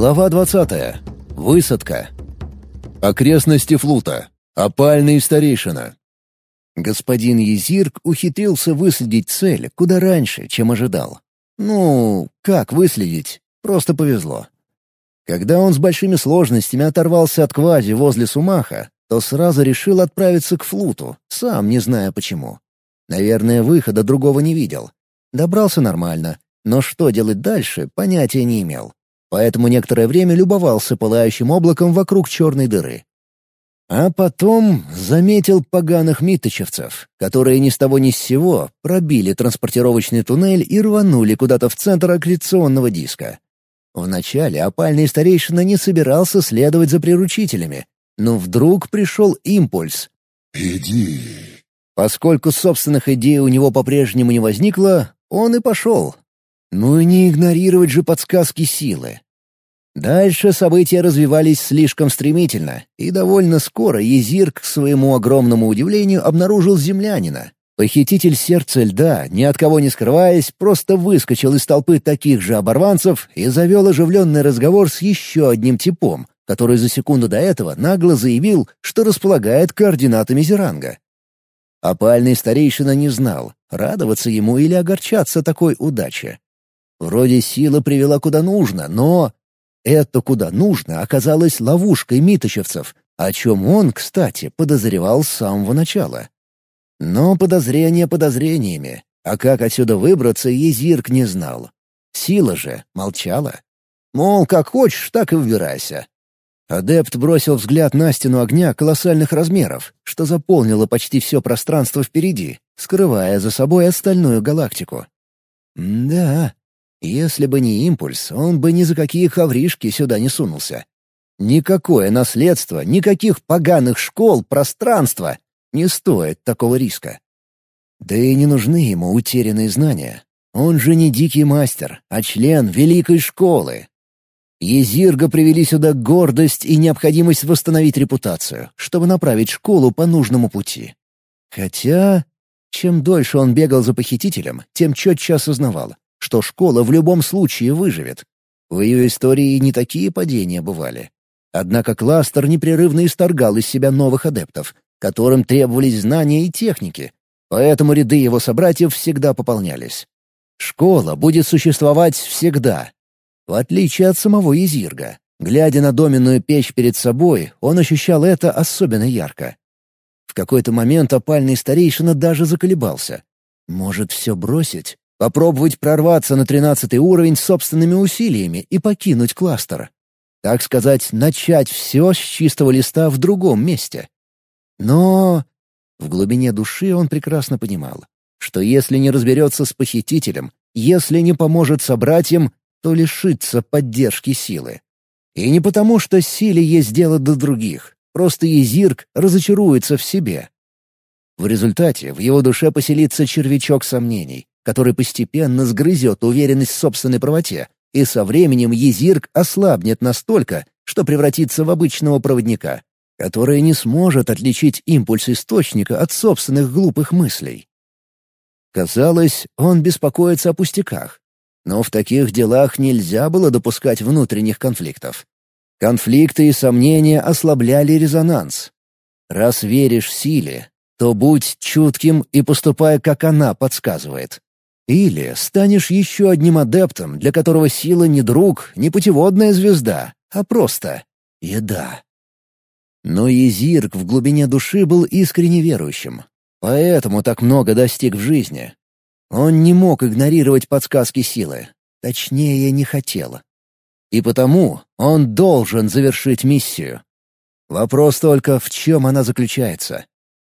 Глава 20. Высадка. Окрестности флута. Опальный старейшина. Господин Езирк ухитрился выследить цель куда раньше, чем ожидал. Ну, как выследить? Просто повезло. Когда он с большими сложностями оторвался от квази возле Сумаха, то сразу решил отправиться к флуту, сам не зная почему. Наверное, выхода другого не видел. Добрался нормально, но что делать дальше, понятия не имел поэтому некоторое время любовался пылающим облаком вокруг черной дыры. А потом заметил поганых миточевцев, которые ни с того ни с сего пробили транспортировочный туннель и рванули куда-то в центр аккреционного диска. Вначале опальный старейшина не собирался следовать за приручителями, но вдруг пришел импульс. «Иди». Поскольку собственных идей у него по-прежнему не возникло, он и пошел, ну и не игнорировать же подсказки силы. Дальше события развивались слишком стремительно, и довольно скоро Езир, к своему огромному удивлению, обнаружил землянина. Похититель сердца льда, ни от кого не скрываясь, просто выскочил из толпы таких же оборванцев и завел оживленный разговор с еще одним типом, который за секунду до этого нагло заявил, что располагает координатами Зеранга. Опальный старейшина не знал, радоваться ему или огорчаться такой удаче. Вроде сила привела куда нужно, но... Это куда нужно оказалось ловушкой миточевцев, о чем он, кстати, подозревал с самого начала. Но подозрения подозрениями, а как отсюда выбраться, Езирк не знал. Сила же молчала. Мол, как хочешь, так и выбирайся. Адепт бросил взгляд на стену огня колоссальных размеров, что заполнило почти все пространство впереди, скрывая за собой остальную галактику. да, если бы не импульс, он бы ни за какие хавришки сюда не сунулся. Никакое наследство, никаких поганых школ, пространства не стоит такого риска. Да и не нужны ему утерянные знания. Он же не дикий мастер, а член великой школы. Езирга привели сюда гордость и необходимость восстановить репутацию, чтобы направить школу по нужному пути. Хотя, чем дольше он бегал за похитителем, тем четче осознавал что школа в любом случае выживет. В ее истории не такие падения бывали. Однако кластер непрерывно исторгал из себя новых адептов, которым требовались знания и техники, поэтому ряды его собратьев всегда пополнялись. Школа будет существовать всегда. В отличие от самого Езирга, глядя на доменную печь перед собой, он ощущал это особенно ярко. В какой-то момент опальный старейшина даже заколебался. Может, все бросить? Попробовать прорваться на тринадцатый уровень собственными усилиями и покинуть кластер. Так сказать, начать все с чистого листа в другом месте. Но в глубине души он прекрасно понимал, что если не разберется с похитителем, если не поможет собратьям, то лишится поддержки силы. И не потому, что силе есть дело до других, просто Езирк разочаруется в себе. В результате в его душе поселится червячок сомнений, который постепенно сгрызет уверенность в собственной правоте, и со временем Езирк ослабнет настолько, что превратится в обычного проводника, который не сможет отличить импульс источника от собственных глупых мыслей. Казалось, он беспокоится о пустяках, но в таких делах нельзя было допускать внутренних конфликтов. Конфликты и сомнения ослабляли резонанс. Раз веришь силе, то будь чутким и поступай, как она подсказывает. Или станешь еще одним адептом, для которого сила не друг, не путеводная звезда, а просто еда. Но Езирк в глубине души был искренне верующим, поэтому так много достиг в жизни. Он не мог игнорировать подсказки силы, точнее, не хотел. И потому он должен завершить миссию. Вопрос только, в чем она заключается.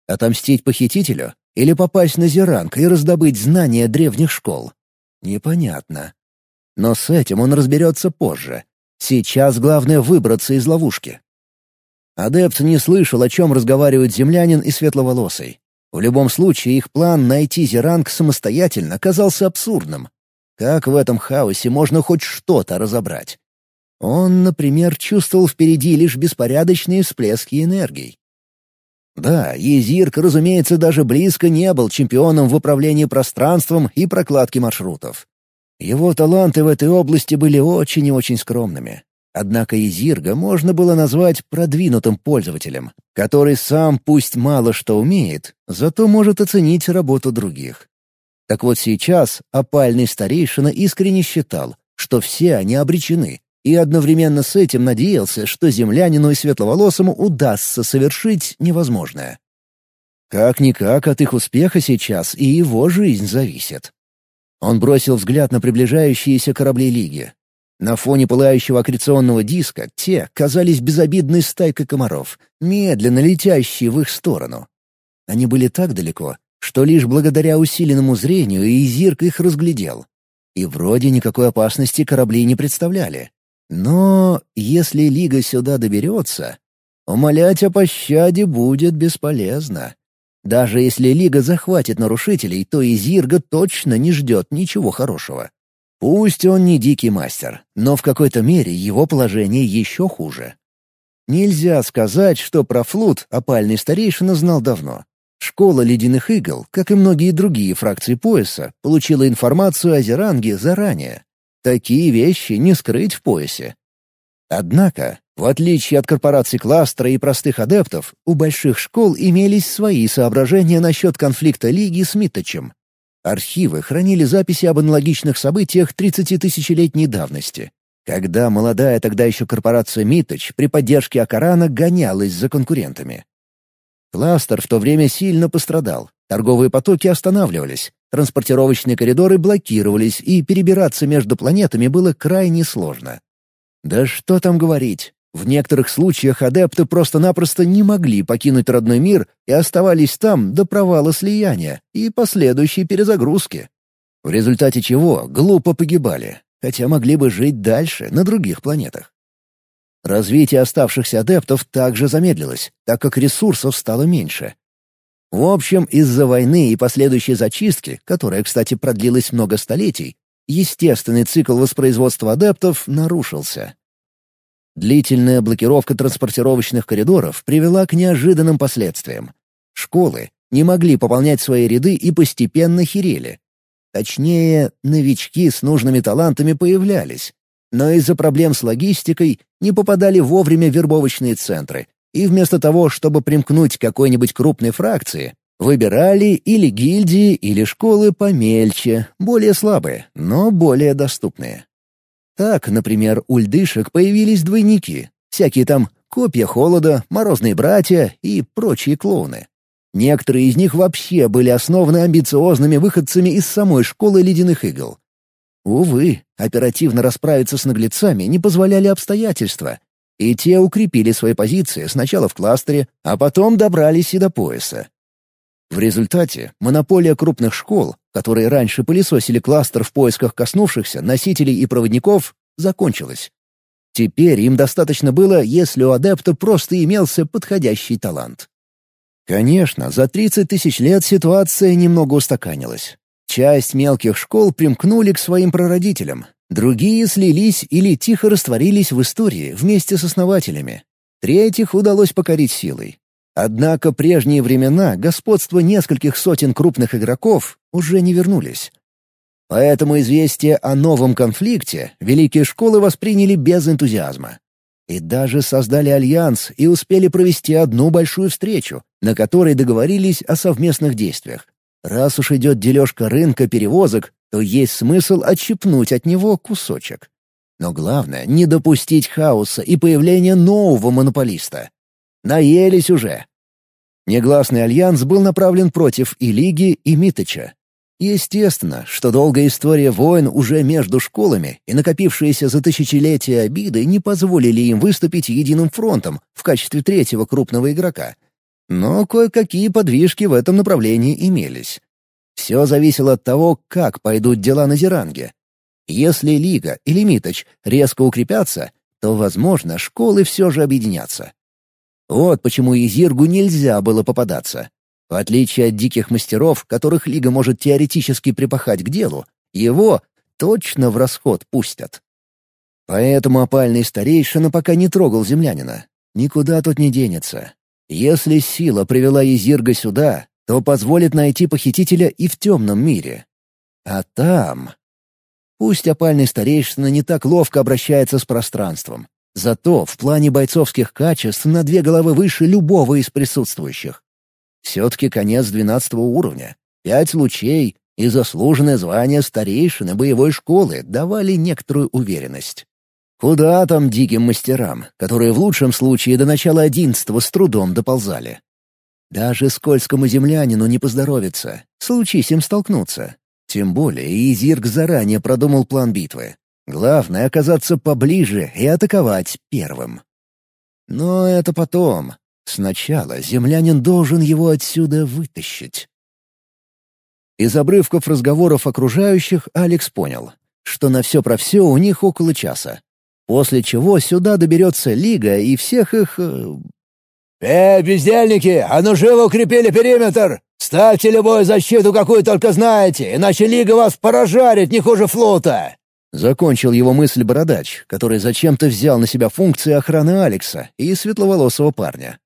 Отомстить похитителю или попасть на Зеранг и раздобыть знания древних школ? Непонятно. Но с этим он разберется позже. Сейчас главное выбраться из ловушки. Адепт не слышал, о чем разговаривают землянин и светловолосый. В любом случае, их план найти Зеранг самостоятельно казался абсурдным. Как в этом хаосе можно хоть что-то разобрать? Он, например, чувствовал впереди лишь беспорядочные всплески энергий. Да, Езирк, разумеется, даже близко не был чемпионом в управлении пространством и прокладке маршрутов. Его таланты в этой области были очень и очень скромными. Однако Изирга можно было назвать продвинутым пользователем, который сам пусть мало что умеет, зато может оценить работу других. Так вот сейчас опальный старейшина искренне считал, что все они обречены, и одновременно с этим надеялся, что землянину и светловолосому удастся совершить невозможное. Как-никак от их успеха сейчас и его жизнь зависит. Он бросил взгляд на приближающиеся корабли Лиги, на фоне пылающего аккреционного диска те казались безобидной стайкой комаров, медленно летящие в их сторону. Они были так далеко, что лишь благодаря усиленному зрению Изирк их разглядел. И вроде никакой опасности корабли не представляли. Но если Лига сюда доберется, умолять о пощаде будет бесполезно. Даже если Лига захватит нарушителей, то Изирга точно не ждет ничего хорошего. Пусть он не дикий мастер, но в какой-то мере его положение еще хуже. Нельзя сказать, что про флут опальный старейшина знал давно. Школа ледяных игл, как и многие другие фракции пояса, получила информацию о Зеранге заранее. Такие вещи не скрыть в поясе. Однако, в отличие от корпораций кластера и простых адептов, у больших школ имелись свои соображения насчет конфликта Лиги с Митточем, Архивы хранили записи об аналогичных событиях 30-тысячелетней давности, когда молодая тогда еще корпорация «Миточ» при поддержке Акарана гонялась за конкурентами. Кластер в то время сильно пострадал, торговые потоки останавливались, транспортировочные коридоры блокировались, и перебираться между планетами было крайне сложно. Да что там говорить, в некоторых случаях адепты просто-напросто не могли покинуть родной мир и оставались там до провала слияния и последующей перезагрузки. В результате чего глупо погибали, хотя могли бы жить дальше на других планетах. Развитие оставшихся адептов также замедлилось, так как ресурсов стало меньше. В общем, из-за войны и последующей зачистки, которая, кстати, продлилась много столетий, естественный цикл воспроизводства адептов нарушился. Длительная блокировка транспортировочных коридоров привела к неожиданным последствиям. Школы не могли пополнять свои ряды и постепенно херели. Точнее, новички с нужными талантами появлялись, но из-за проблем с логистикой не попадали вовремя в вербовочные центры, и вместо того, чтобы примкнуть к какой-нибудь крупной фракции, выбирали или гильдии, или школы помельче, более слабые, но более доступные. Так, например, у льдышек появились двойники, всякие там копья холода, морозные братья и прочие клоуны. Некоторые из них вообще были основаны амбициозными выходцами из самой школы ледяных игл. Увы, оперативно расправиться с наглецами не позволяли обстоятельства, и те укрепили свои позиции сначала в кластере, а потом добрались и до пояса. В результате монополия крупных школ, которые раньше пылесосили кластер в поисках коснувшихся носителей и проводников, закончилась. Теперь им достаточно было, если у адепта просто имелся подходящий талант. Конечно, за 30 тысяч лет ситуация немного устаканилась. Часть мелких школ примкнули к своим прародителям, другие слились или тихо растворились в истории вместе с основателями. Третьих удалось покорить силой. Однако прежние времена господства нескольких сотен крупных игроков уже не вернулись. Поэтому известие о новом конфликте великие школы восприняли без энтузиазма. И даже создали альянс и успели провести одну большую встречу, на которой договорились о совместных действиях. Раз уж идет дележка рынка перевозок, то есть смысл отщипнуть от него кусочек. Но главное — не допустить хаоса и появления нового монополиста. Наелись уже. Негласный альянс был направлен против и Лиги, и Митыча. Естественно, что долгая история войн уже между школами и накопившиеся за тысячелетия обиды не позволили им выступить единым фронтом в качестве третьего крупного игрока. Но кое-какие подвижки в этом направлении имелись. Все зависело от того, как пойдут дела на Зеранге. Если Лига или Миточ резко укрепятся, то, возможно, школы все же объединятся. Вот почему Изиргу нельзя было попадаться. В отличие от диких мастеров, которых Лига может теоретически припахать к делу, его точно в расход пустят. Поэтому опальный старейшина пока не трогал землянина. Никуда тут не денется. Если сила привела Изирга сюда, то позволит найти похитителя и в темном мире. А там... Пусть опальный старейшина не так ловко обращается с пространством, Зато в плане бойцовских качеств на две головы выше любого из присутствующих. Все-таки конец двенадцатого уровня. Пять лучей и заслуженное звание старейшины боевой школы давали некоторую уверенность. Куда там диким мастерам, которые в лучшем случае до начала одиннадцатого с трудом доползали? Даже скользкому землянину не поздоровится, случись им столкнуться. Тем более Изирк заранее продумал план битвы. Главное — оказаться поближе и атаковать первым. Но это потом. Сначала землянин должен его отсюда вытащить. Из обрывков разговоров окружающих Алекс понял, что на все про все у них около часа. После чего сюда доберется Лига и всех их... Э, «Эй, бездельники, а ну живо укрепили периметр! Ставьте любую защиту, какую только знаете, иначе Лига вас поражарит не хуже флота!» Закончил его мысль бородач, который зачем-то взял на себя функции охраны Алекса и светловолосого парня.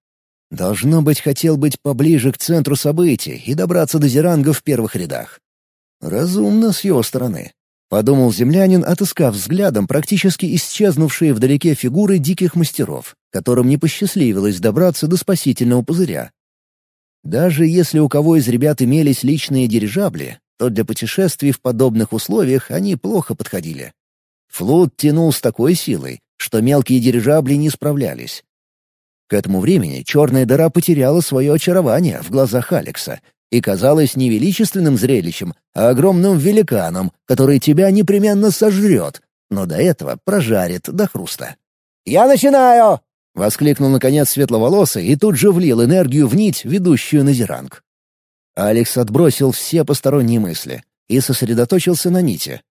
Должно быть, хотел быть поближе к центру событий и добраться до Зеранга в первых рядах. Разумно с его стороны. Подумал землянин, отыскав взглядом практически исчезнувшие вдалеке фигуры диких мастеров, которым не посчастливилось добраться до спасительного пузыря. Даже если у кого из ребят имелись личные дирижабли, то для путешествий в подобных условиях они плохо подходили. Флот тянул с такой силой, что мелкие дирижабли не справлялись. К этому времени черная дыра потеряла свое очарование в глазах Алекса и казалась не величественным зрелищем, а огромным великаном, который тебя непременно сожрет, но до этого прожарит до хруста. «Я начинаю!» — воскликнул наконец светловолосый и тут же влил энергию в нить, ведущую на зеранг. Алекс отбросил все посторонние мысли и сосредоточился на нити.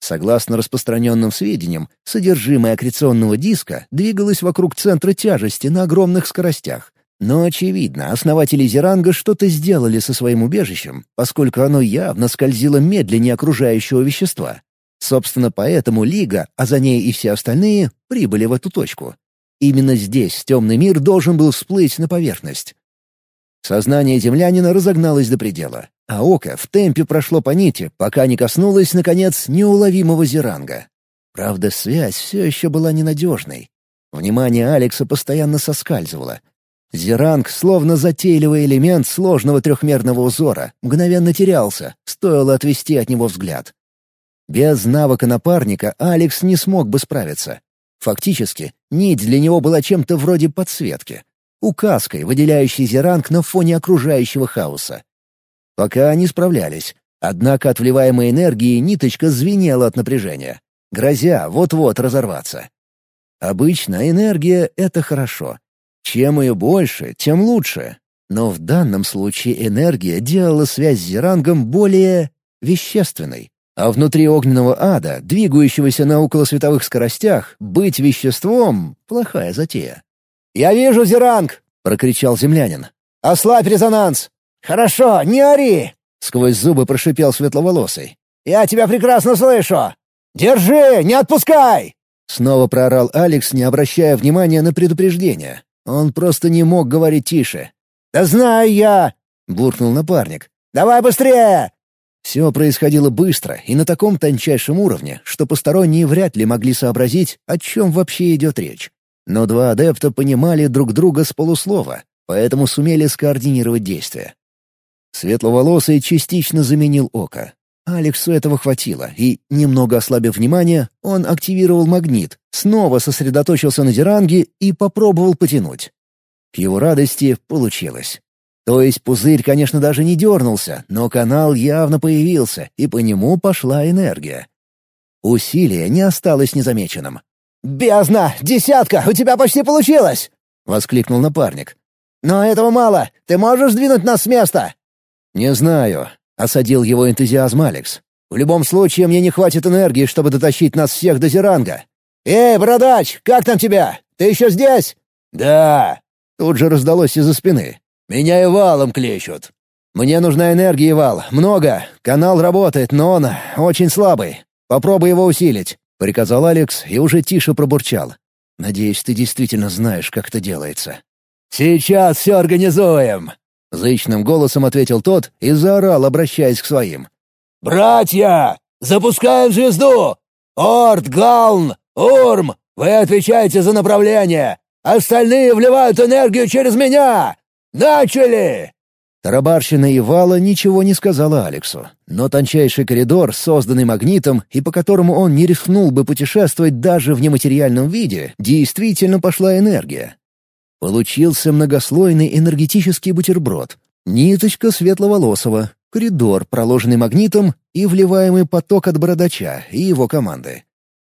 Согласно распространенным сведениям, содержимое аккреционного диска двигалось вокруг центра тяжести на огромных скоростях. Но, очевидно, основатели Зеранга что-то сделали со своим убежищем, поскольку оно явно скользило медленнее окружающего вещества. Собственно, поэтому Лига, а за ней и все остальные, прибыли в эту точку. Именно здесь темный мир должен был всплыть на поверхность. Сознание землянина разогналось до предела, а око в темпе прошло по нити, пока не коснулось, наконец, неуловимого зеранга. Правда, связь все еще была ненадежной. Внимание Алекса постоянно соскальзывало. Зеранг, словно затейливый элемент сложного трехмерного узора, мгновенно терялся, стоило отвести от него взгляд. Без навыка напарника Алекс не смог бы справиться. Фактически, нить для него была чем-то вроде подсветки указкой, выделяющей зеранг на фоне окружающего хаоса. Пока они справлялись, однако от вливаемой энергии ниточка звенела от напряжения, грозя вот-вот разорваться. Обычно энергия — это хорошо. Чем ее больше, тем лучше. Но в данном случае энергия делала связь с зерангом более вещественной. А внутри огненного ада, двигающегося на околосветовых скоростях, быть веществом — плохая затея. «Я вижу Зеранг!» — прокричал землянин. «Ослабь резонанс!» «Хорошо, не ори!» — сквозь зубы прошипел светловолосый. «Я тебя прекрасно слышу! Держи, не отпускай!» Снова проорал Алекс, не обращая внимания на предупреждение. Он просто не мог говорить тише. «Да знаю я!» — буркнул напарник. «Давай быстрее!» Все происходило быстро и на таком тончайшем уровне, что посторонние вряд ли могли сообразить, о чем вообще идет речь. Но два адепта понимали друг друга с полуслова, поэтому сумели скоординировать действия. Светловолосый частично заменил око. Алексу этого хватило, и, немного ослабив внимание, он активировал магнит, снова сосредоточился на зеранге и попробовал потянуть. К его радости получилось. То есть пузырь, конечно, даже не дернулся, но канал явно появился, и по нему пошла энергия. Усилие не осталось незамеченным. «Бездна! Десятка! У тебя почти получилось!» — воскликнул напарник. «Но этого мало! Ты можешь сдвинуть нас с места?» «Не знаю», — осадил его энтузиазм Алекс. «В любом случае мне не хватит энергии, чтобы дотащить нас всех до Зеранга». «Эй, бородач, как там тебя? Ты еще здесь?» «Да!» — тут же раздалось из-за спины. «Меня и валом клещут». «Мне нужна энергия, Вал. Много. Канал работает, но он очень слабый. Попробуй его усилить». — приказал Алекс и уже тише пробурчал. «Надеюсь, ты действительно знаешь, как это делается». «Сейчас все организуем!» — зычным голосом ответил тот и заорал, обращаясь к своим. «Братья, запускаем звезду! Орд, Галн, Урм, Вы отвечаете за направление! Остальные вливают энергию через меня! Начали!» Тарабарщина и Вала ничего не сказала Алексу, но тончайший коридор, созданный магнитом и по которому он не рискнул бы путешествовать даже в нематериальном виде, действительно пошла энергия. Получился многослойный энергетический бутерброд, ниточка светловолосого, коридор, проложенный магнитом, и вливаемый поток от бородача и его команды.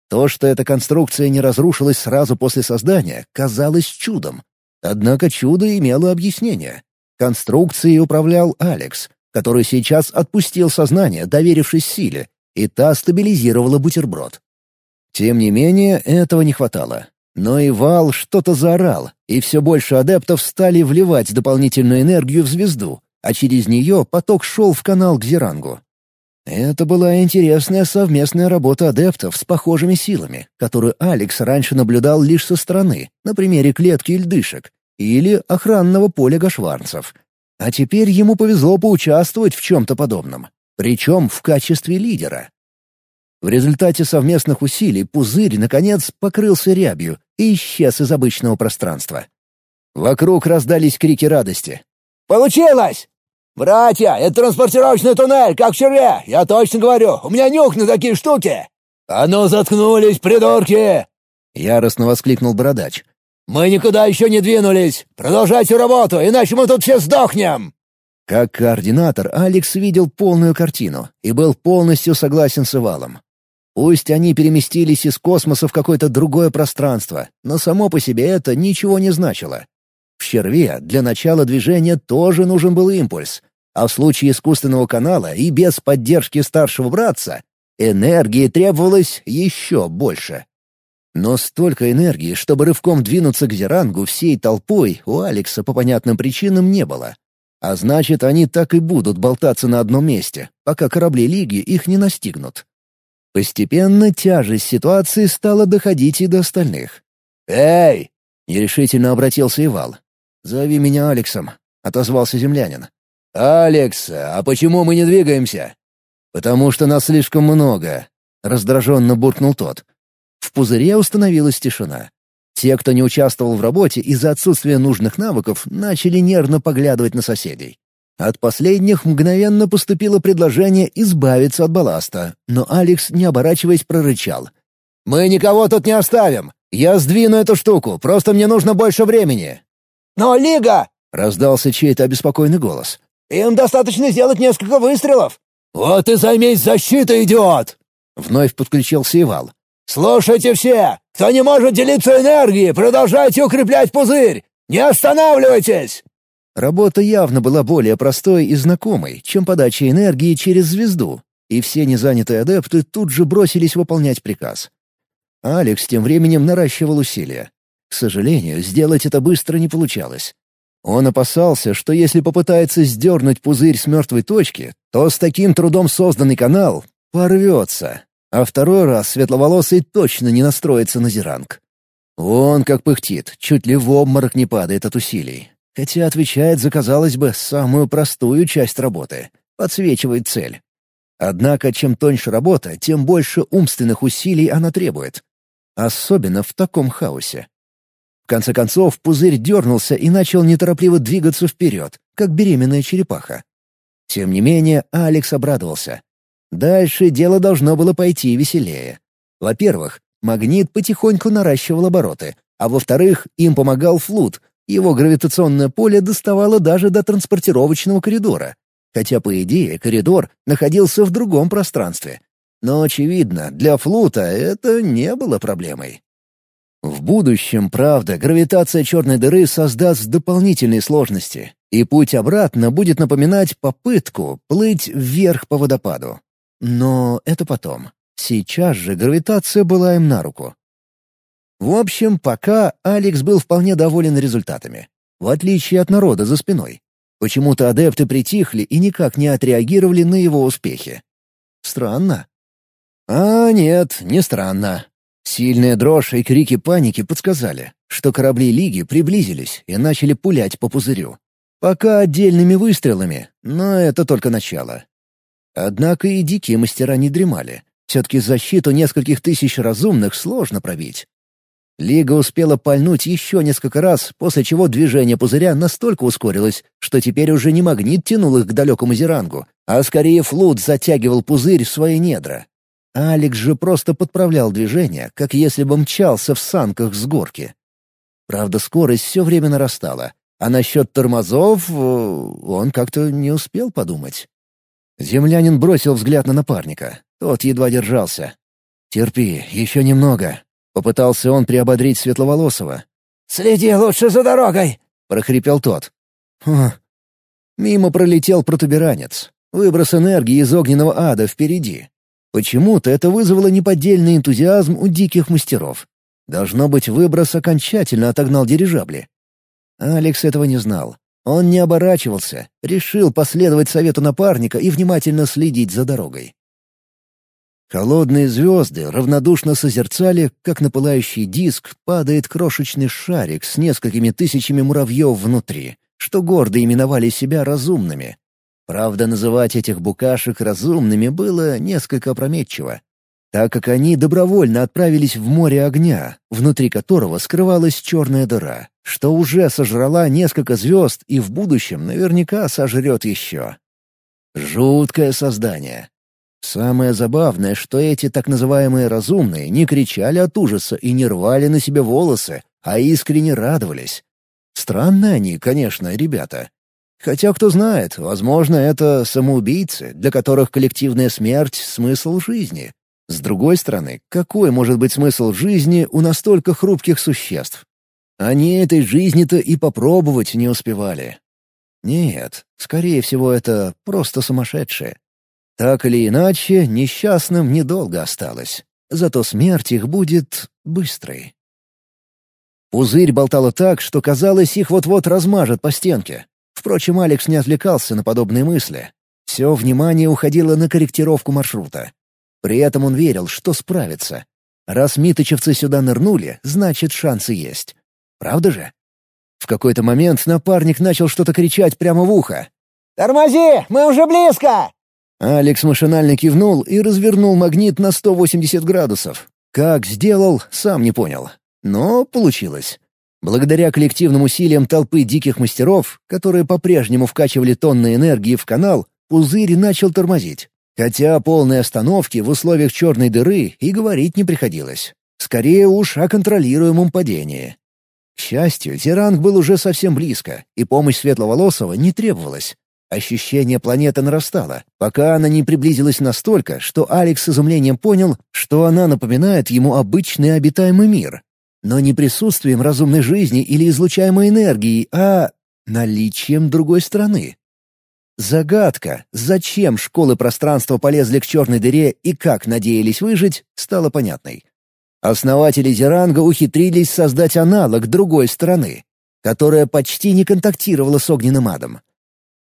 То, что эта конструкция не разрушилась сразу после создания, казалось чудом. Однако чудо имело объяснение. Конструкцией управлял Алекс, который сейчас отпустил сознание, доверившись силе, и та стабилизировала бутерброд. Тем не менее, этого не хватало. Но и Вал что-то заорал, и все больше адептов стали вливать дополнительную энергию в звезду, а через нее поток шел в канал к Зерангу. Это была интересная совместная работа адептов с похожими силами, которую Алекс раньше наблюдал лишь со стороны, на примере клетки льдышек, или охранного поля гашварцев. А теперь ему повезло поучаствовать в чем-то подобном, причем в качестве лидера. В результате совместных усилий пузырь, наконец, покрылся рябью и исчез из обычного пространства. Вокруг раздались крики радости. «Получилось! Братья, это транспортировочный туннель, как вчера, я точно говорю, у меня нюх на такие штуки!» «А ну заткнулись, придурки!» — яростно воскликнул Бородач. «Мы никуда еще не двинулись! Продолжайте работу, иначе мы тут все сдохнем!» Как координатор, Алекс видел полную картину и был полностью согласен с Ивалом. Пусть они переместились из космоса в какое-то другое пространство, но само по себе это ничего не значило. В черве для начала движения тоже нужен был импульс, а в случае искусственного канала и без поддержки старшего братца энергии требовалось еще больше. Но столько энергии, чтобы рывком двинуться к Зерангу всей толпой, у Алекса по понятным причинам не было. А значит, они так и будут болтаться на одном месте, пока корабли Лиги их не настигнут. Постепенно тяжесть ситуации стала доходить и до остальных. «Эй!» — нерешительно обратился Ивал. «Зови меня Алексом», — отозвался землянин. «Алекс, а почему мы не двигаемся?» «Потому что нас слишком много», — раздраженно буркнул тот. В пузыре установилась тишина. Те, кто не участвовал в работе из-за отсутствия нужных навыков, начали нервно поглядывать на соседей. От последних мгновенно поступило предложение избавиться от балласта, но Алекс, не оборачиваясь, прорычал. «Мы никого тут не оставим! Я сдвину эту штуку, просто мне нужно больше времени!» «Но Лига!» — раздался чей-то обеспокоенный голос. «Им достаточно сделать несколько выстрелов!» «Вот и займись защитой, идиот!» Вновь подключился Ивал. «Слушайте все! Кто не может делиться энергией, продолжайте укреплять пузырь! Не останавливайтесь!» Работа явно была более простой и знакомой, чем подача энергии через звезду, и все незанятые адепты тут же бросились выполнять приказ. Алекс тем временем наращивал усилия. К сожалению, сделать это быстро не получалось. Он опасался, что если попытается сдернуть пузырь с мертвой точки, то с таким трудом созданный канал порвется, а второй раз светловолосый точно не настроится на зеранг. Он как пыхтит, чуть ли в обморок не падает от усилий. Хотя отвечает за, казалось бы, самую простую часть работы — подсвечивает цель. Однако, чем тоньше работа, тем больше умственных усилий она требует. Особенно в таком хаосе. Конце концов, пузырь дернулся и начал неторопливо двигаться вперед, как беременная черепаха. Тем не менее, Алекс обрадовался. Дальше дело должно было пойти веселее. Во-первых, магнит потихоньку наращивал обороты, а во-вторых, им помогал флут. Его гравитационное поле доставало даже до транспортировочного коридора. Хотя, по идее, коридор находился в другом пространстве. Но, очевидно, для флута это не было проблемой. В будущем, правда, гравитация черной дыры создаст дополнительные сложности, и путь обратно будет напоминать попытку плыть вверх по водопаду. Но это потом. Сейчас же гравитация была им на руку. В общем, пока Алекс был вполне доволен результатами. В отличие от народа за спиной. Почему-то адепты притихли и никак не отреагировали на его успехи. Странно. А нет, не странно. Сильная дрожь и крики паники подсказали, что корабли Лиги приблизились и начали пулять по пузырю. Пока отдельными выстрелами, но это только начало. Однако и дикие мастера не дремали. Все-таки защиту нескольких тысяч разумных сложно пробить. Лига успела пальнуть еще несколько раз, после чего движение пузыря настолько ускорилось, что теперь уже не магнит тянул их к далекому зерангу, а скорее флут затягивал пузырь в свои недра. Алекс же просто подправлял движение, как если бы мчался в санках с горки. Правда, скорость все время нарастала, а насчет тормозов э, он как-то не успел подумать. Землянин бросил взгляд на напарника. Тот едва держался. «Терпи, еще немного», — попытался он приободрить Светловолосого. «Следи лучше за дорогой!» — прохрипел тот. Хм. Мимо пролетел протуберанец. Выброс энергии из огненного ада впереди. Почему-то это вызвало неподдельный энтузиазм у диких мастеров. Должно быть, выброс окончательно отогнал дирижабли. Алекс этого не знал. Он не оборачивался, решил последовать совету напарника и внимательно следить за дорогой. Холодные звезды равнодушно созерцали, как на пылающий диск падает крошечный шарик с несколькими тысячами муравьев внутри, что гордо именовали себя разумными. Правда, называть этих букашек разумными было несколько опрометчиво, так как они добровольно отправились в море огня, внутри которого скрывалась черная дыра, что уже сожрала несколько звезд и в будущем наверняка сожрет еще. Жуткое создание, Самое забавное, что эти так называемые разумные не кричали от ужаса и не рвали на себе волосы, а искренне радовались. Странные они, конечно, ребята. Хотя, кто знает, возможно, это самоубийцы, для которых коллективная смерть — смысл жизни. С другой стороны, какой может быть смысл жизни у настолько хрупких существ? Они этой жизни-то и попробовать не успевали. Нет, скорее всего, это просто сумасшедшие. Так или иначе, несчастным недолго осталось. Зато смерть их будет быстрой. Пузырь болтало так, что казалось, их вот-вот размажет по стенке. Впрочем, Алекс не отвлекался на подобные мысли. Все внимание уходило на корректировку маршрута. При этом он верил, что справится. Раз миточевцы сюда нырнули, значит, шансы есть. Правда же? В какой-то момент напарник начал что-то кричать прямо в ухо. «Тормози! Мы уже близко!» Алекс машинально кивнул и развернул магнит на 180 градусов. Как сделал, сам не понял. Но получилось. Благодаря коллективным усилиям толпы диких мастеров, которые по-прежнему вкачивали тонны энергии в канал, пузырь начал тормозить. Хотя о полной остановке в условиях черной дыры и говорить не приходилось. Скорее уж о контролируемом падении. К счастью, Тиранг был уже совсем близко, и помощь Светловолосого не требовалась. Ощущение планеты нарастало, пока она не приблизилась настолько, что Алекс с изумлением понял, что она напоминает ему обычный обитаемый мир. Но не присутствием разумной жизни или излучаемой энергии, а наличием другой страны. Загадка, зачем школы пространства полезли к черной дыре и как надеялись выжить, стала понятной. Основатели Зеранга ухитрились создать аналог другой страны, которая почти не контактировала с огненным адом.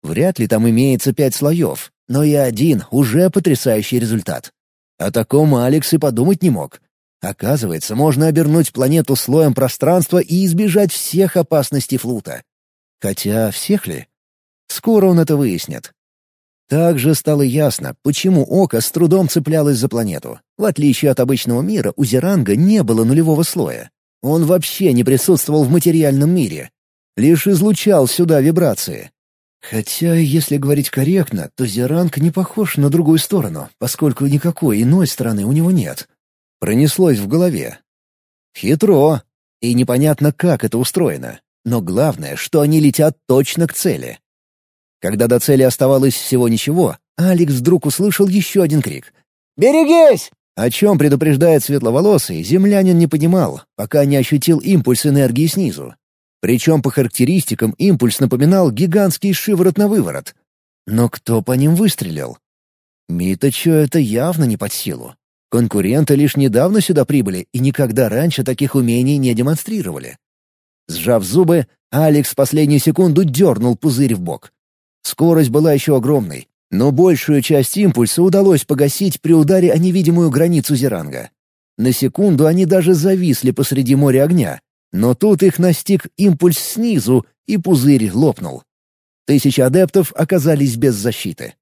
Вряд ли там имеется пять слоев, но и один — уже потрясающий результат. О таком Алекс и подумать не мог. Оказывается, можно обернуть планету слоем пространства и избежать всех опасностей флута. Хотя всех ли? Скоро он это выяснит. Также стало ясно, почему Око с трудом цеплялось за планету. В отличие от обычного мира, у Зеранга не было нулевого слоя. Он вообще не присутствовал в материальном мире. Лишь излучал сюда вибрации. Хотя, если говорить корректно, то Зеранг не похож на другую сторону, поскольку никакой иной стороны у него нет. Пронеслось в голове. Хитро. И непонятно, как это устроено. Но главное, что они летят точно к цели. Когда до цели оставалось всего ничего, Алекс вдруг услышал еще один крик. «Берегись!» О чем предупреждает светловолосый, землянин не понимал, пока не ощутил импульс энергии снизу. Причем по характеристикам импульс напоминал гигантский шиворот на выворот. Но кто по ним выстрелил? Миточу это явно не под силу. Конкуренты лишь недавно сюда прибыли и никогда раньше таких умений не демонстрировали. Сжав зубы, Алекс в последнюю секунду дернул пузырь в бок. Скорость была еще огромной, но большую часть импульса удалось погасить при ударе о невидимую границу Зеранга. На секунду они даже зависли посреди моря огня, но тут их настиг импульс снизу, и пузырь лопнул. Тысячи адептов оказались без защиты.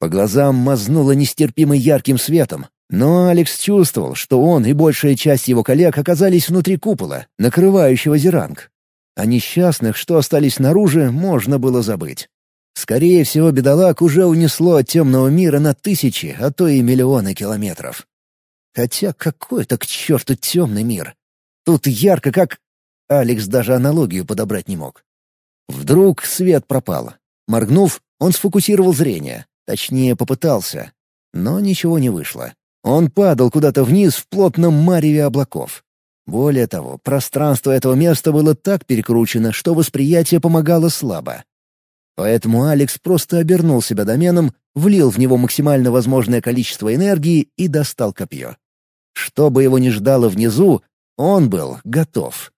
По глазам мазнуло нестерпимо ярким светом, Но Алекс чувствовал, что он и большая часть его коллег оказались внутри купола, накрывающего зеранг. О несчастных, что остались снаружи, можно было забыть. Скорее всего, бедолаг уже унесло от темного мира на тысячи, а то и миллионы километров. Хотя какой-то к черту темный мир. Тут ярко как... Алекс даже аналогию подобрать не мог. Вдруг свет пропал. Моргнув, он сфокусировал зрение. Точнее, попытался. Но ничего не вышло. Он падал куда-то вниз в плотном мареве облаков. Более того, пространство этого места было так перекручено, что восприятие помогало слабо. Поэтому Алекс просто обернул себя доменом, влил в него максимально возможное количество энергии и достал копье. Что бы его ни ждало внизу, он был готов.